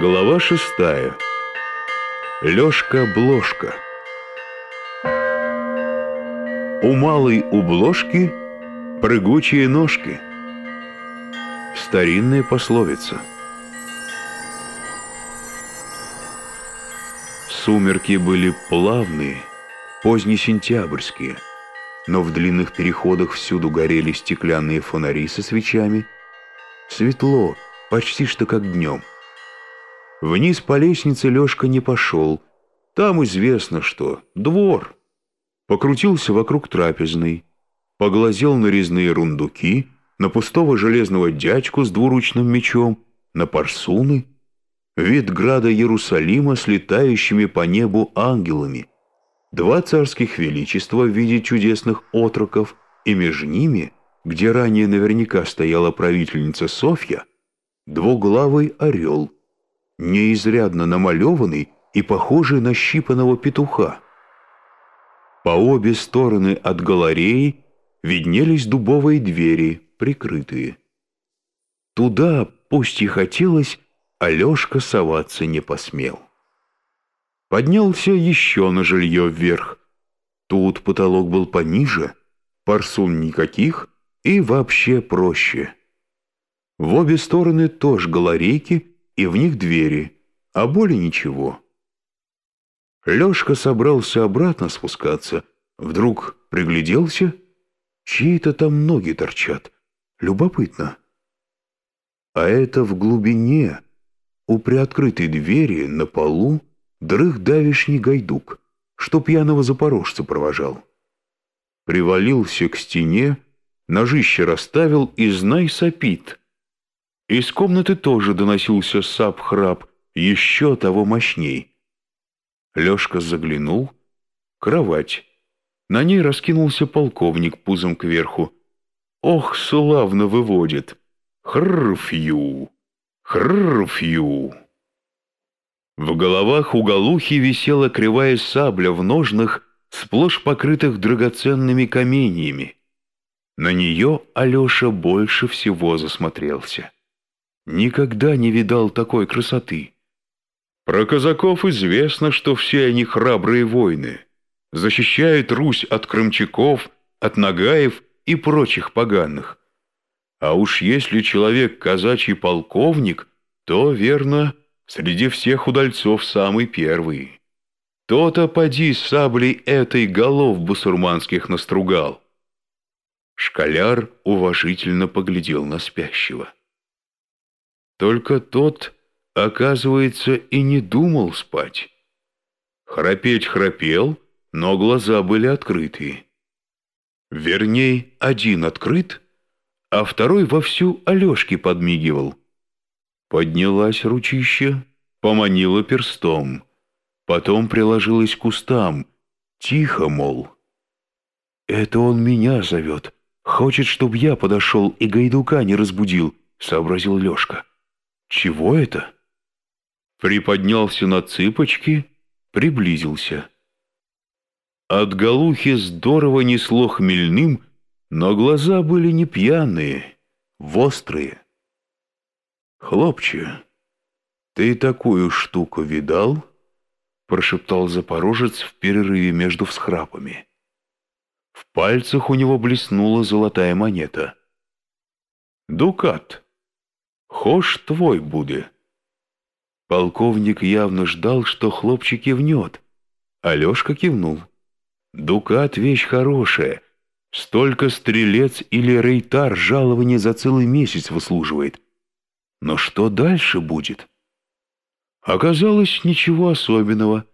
Глава шестая. Лёшка-бложка. У малой убложки прыгучие ножки. Старинная пословица. Сумерки были плавные, позднесентябрьские, но в длинных переходах всюду горели стеклянные фонари со свечами. Светло, почти что как днем. Вниз по лестнице Лешка не пошел. Там известно что. Двор. Покрутился вокруг трапезной. Поглазел на резные рундуки, на пустого железного дядьку с двуручным мечом, на парсуны. Вид града Иерусалима с летающими по небу ангелами. Два царских величества в виде чудесных отроков, и между ними, где ранее наверняка стояла правительница Софья, двуглавый орел — неизрядно намалеванный и похожий на щипанного петуха. По обе стороны от галереи виднелись дубовые двери, прикрытые. Туда, пусть и хотелось, Алешка соваться не посмел. Поднялся еще на жилье вверх. Тут потолок был пониже, парсун никаких и вообще проще. В обе стороны тоже галерейки и в них двери, а более ничего. Лешка собрался обратно спускаться, вдруг пригляделся, чьи-то там ноги торчат. Любопытно. А это в глубине, у приоткрытой двери, на полу, дрых давишний гайдук, что пьяного запорожца провожал. Привалился к стене, ножище расставил и, знай, сопит. Из комнаты тоже доносился сап-храп, еще того мощней. Лешка заглянул. Кровать. На ней раскинулся полковник пузом кверху. Ох, славно выводит. Хрфью, хрфью. В головах у Галухи висела кривая сабля в ножнах, сплошь покрытых драгоценными каменьями. На нее Алеша больше всего засмотрелся. Никогда не видал такой красоты. Про казаков известно, что все они храбрые воины, защищают Русь от крымчаков, от нагаев и прочих поганых. А уж если человек казачий полковник, то, верно, среди всех удальцов самый первый. То-то поди саблей этой голов бусурманских настругал. Школяр уважительно поглядел на спящего. Только тот, оказывается, и не думал спать. Храпеть храпел, но глаза были открыты. Верней, один открыт, а второй вовсю Алешке подмигивал. Поднялась ручище, поманила перстом, потом приложилась к кустам, тихо, мол. «Это он меня зовет, хочет, чтоб я подошел и гайдука не разбудил», — сообразил Лешка. Чего это? Приподнялся на цыпочки, приблизился. От Галухи здорово несло хмельным, но глаза были не пьяные, вострые. «Хлопче, ты такую штуку видал?» прошептал запорожец в перерыве между всхрапами. В пальцах у него блеснула золотая монета. «Дукат», Хош твой буде. Полковник явно ждал, что хлопчик кивнет. Алешка кивнул. Дукат — вещь хорошая. Столько стрелец или рейтар жалование за целый месяц выслуживает. Но что дальше будет? Оказалось, ничего особенного.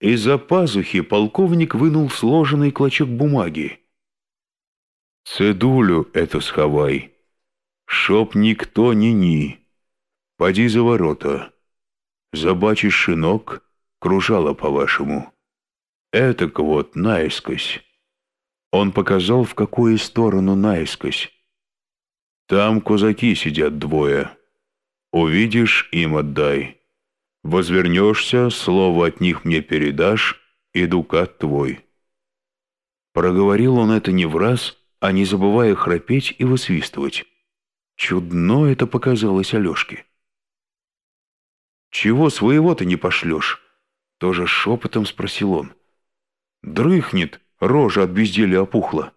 Из-за пазухи полковник вынул сложенный клочок бумаги. «Цедулю эту сховай», Шоп никто ни ни. Поди за ворота. Забачишь шинок, кружало по-вашему. Этак вот наискось. Он показал, в какую сторону наискось. Там козаки сидят двое. Увидишь, им отдай. Возвернешься, слово от них мне передашь, и дукат твой. Проговорил он это не в раз, а не забывая храпеть и высвистывать. Чудно это показалось Алешке. «Чего своего-то не пошлешь?» Тоже шепотом спросил он. «Дрыхнет, рожа от безделия опухла».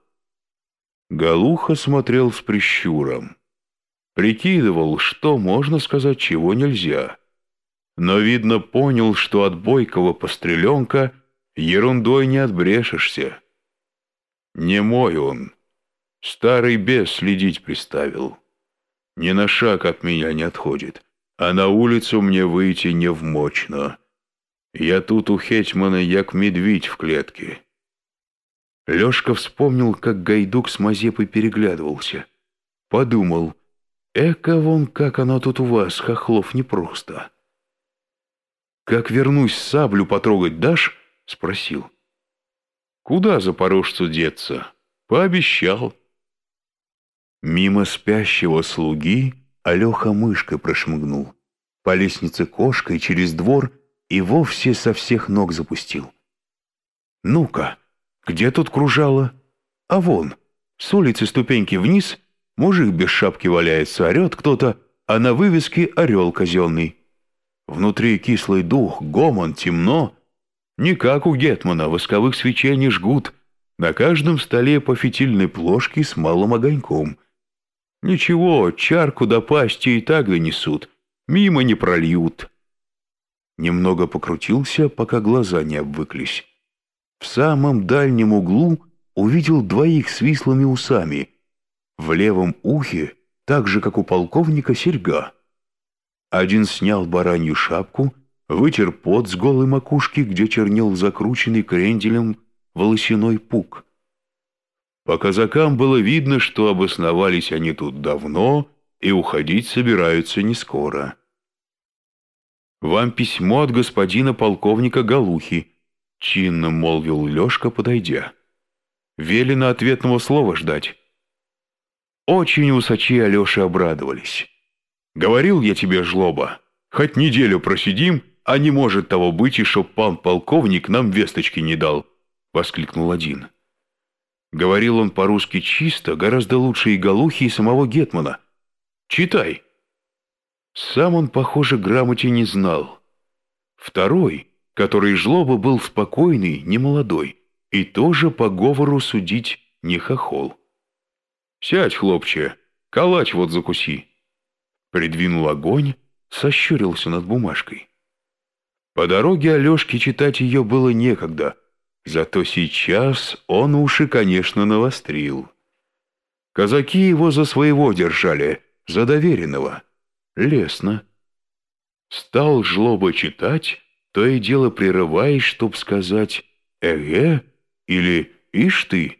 Галуха смотрел с прищуром. Прикидывал, что можно сказать, чего нельзя. Но, видно, понял, что от бойкого постреленка ерундой не отбрешешься. Не мой он. Старый бес следить приставил. Ни на шаг от меня не отходит, а на улицу мне выйти невмочно. Я тут у Хетьмана як медведь в клетке. Лешка вспомнил, как Гайдук с Мазепой переглядывался. Подумал, эка вон как оно тут у вас, хохлов, непросто. «Как вернусь, саблю потрогать дашь?» — спросил. «Куда запорожцу деться?» «Пообещал». Мимо спящего слуги Алеха мышкой прошмыгнул. По лестнице кошкой через двор и вовсе со всех ног запустил. «Ну-ка, где тут кружало?» «А вон, с улицы ступеньки вниз, мужик без шапки валяется, орет кто-то, а на вывеске орел казенный. Внутри кислый дух, гомон, темно. Не как у Гетмана, восковых свечей не жгут. На каждом столе по фитильной плошке с малым огоньком. Ничего, чарку до пасти и так донесут, мимо не прольют. Немного покрутился, пока глаза не обвыклись. В самом дальнем углу увидел двоих с вислыми усами. В левом ухе, так же, как у полковника, серьга. Один снял баранью шапку, вытер пот с голой макушки, где чернел закрученный кренделем волосяной пук. По казакам было видно, что обосновались они тут давно и уходить собираются не скоро. «Вам письмо от господина полковника Галухи», — чинно молвил Лешка, подойдя. «Велено ответного слова ждать». Очень усачи Алеши обрадовались. «Говорил я тебе, жлоба, хоть неделю просидим, а не может того быть, и чтоб пан полковник нам весточки не дал», — воскликнул один. Говорил он по-русски чисто, гораздо лучше и Галухи, и самого Гетмана. «Читай». Сам он, похоже, грамоте не знал. Второй, который жлоба был спокойный, немолодой, и тоже по говору судить не хохол. «Сядь, хлопче, калач вот закуси». Придвинул огонь, сощурился над бумажкой. По дороге Алешке читать ее было некогда, зато сейчас он уши, конечно, навострил. Казаки его за своего держали, за доверенного. Лесно. Стал жлоба читать, то и дело прерываясь, чтоб сказать «эге» или «ишь ты»,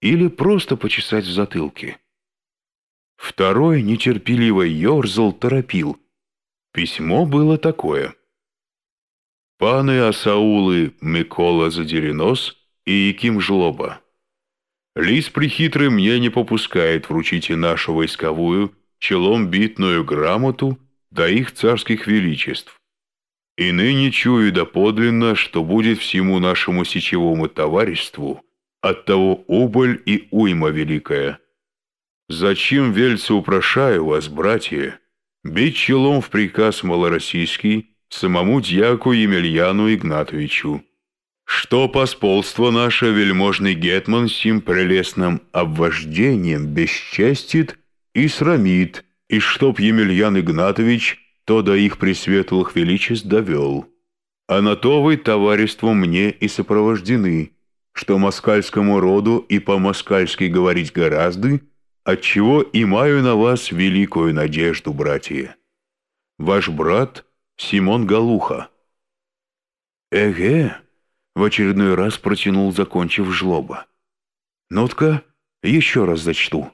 или просто почесать в затылке. Второй нетерпеливо ерзал, торопил. Письмо было такое. «Паны Асаулы Микола Задеренос и Яким Жлоба. Лис прихитрый мне не попускает вручите нашу войсковую челом битную грамоту до их царских величеств. И ныне чую доподлинно, что будет всему нашему сечевому товариществу от того убыль и уйма великая. Зачем вельцы упрошаю вас, братья, бить челом в приказ малороссийский самому дьяку Емельяну Игнатовичу, что посполство наше вельможный гетман сим прелестным обвождением бесчестит и срамит, и чтоб Емельян Игнатович то до их пресветлых величеств довел. А на то вы товариществом мне и сопровождены, что москальскому роду и по-москальски говорить гораздо, отчего имаю на вас великую надежду, братья. Ваш брат Симон Галуха. Эге, в очередной раз протянул, закончив жлоба. Нотка, еще раз зачту.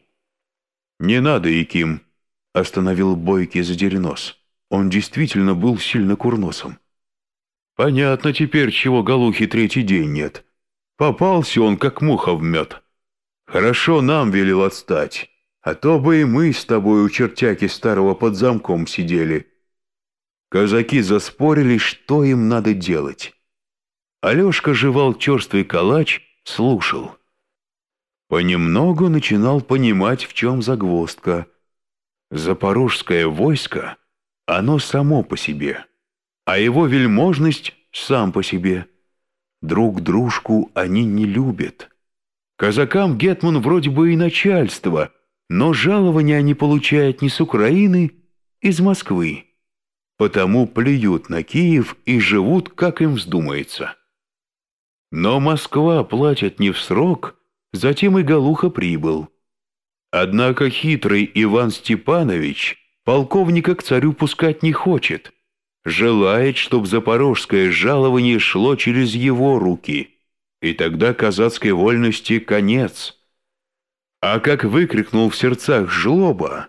«Не надо, Яким», — остановил бойкий задеренос. Он действительно был сильно курносом. «Понятно теперь, чего Галухи третий день нет. Попался он, как муха в мед. Хорошо нам велел отстать, а то бы и мы с тобой у чертяки старого под замком сидели». Казаки заспорили, что им надо делать. Алешка жевал черствый калач, слушал. Понемногу начинал понимать, в чем загвоздка. Запорожское войско, оно само по себе, а его вельможность сам по себе. Друг дружку они не любят. Казакам Гетман вроде бы и начальство, но жалования они получают не с Украины, из Москвы. Потому плюют на Киев и живут, как им вздумается. Но Москва платит не в срок, затем и Галуха прибыл. Однако хитрый Иван Степанович полковника к царю пускать не хочет. Желает, чтоб запорожское жалование шло через его руки, и тогда казацкой вольности конец. А как выкрикнул в сердцах жлоба,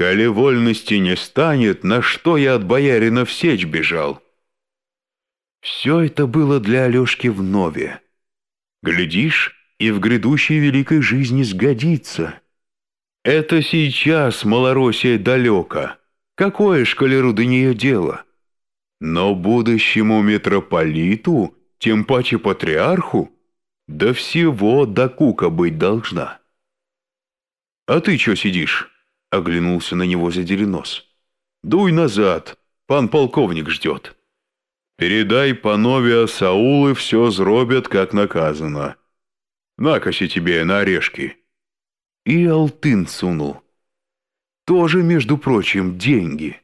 «Коли вольности не станет, на что я от боярина в сечь бежал?» Все это было для Алешки вновь. Глядишь, и в грядущей великой жизни сгодится. Это сейчас Малороссия далеко. Какое шкалеру до нее дело? Но будущему митрополиту, тем паче патриарху, до всего до кука быть должна. «А ты чё сидишь?» — оглянулся на него Зеленос. «Дуй назад, пан полковник ждет. Передай панове Саулы все зробят, как наказано. Накоси тебе на орешки» и алтын сунул. Тоже, между прочим, деньги.